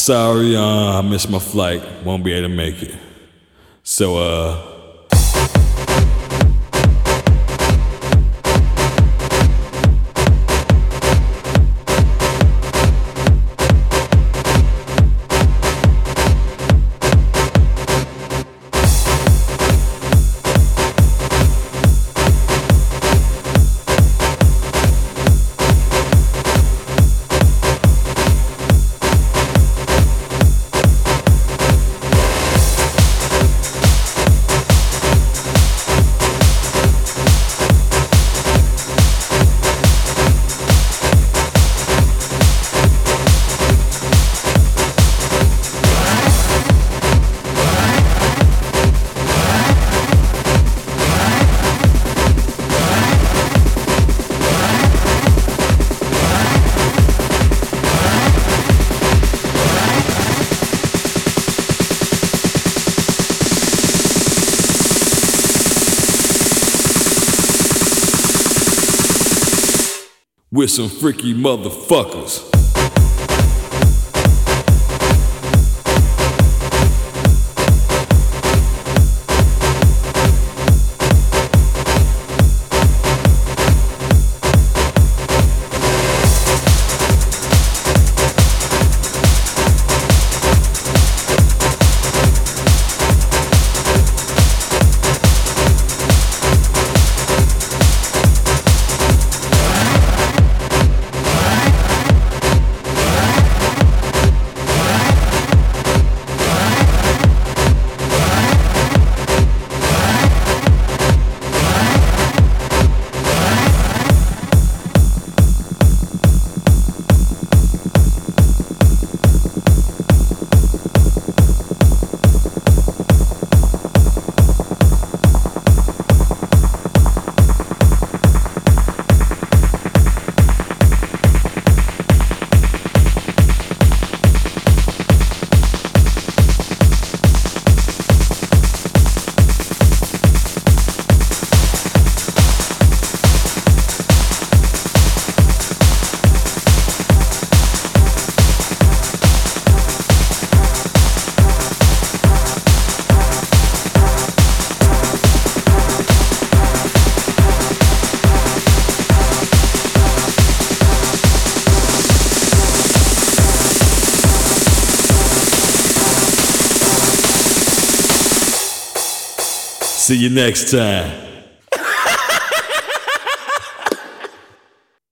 sorry, uh, I missed my flight. Won't be able to make it. So, uh, we're some freaky motherfuckers. See you next time.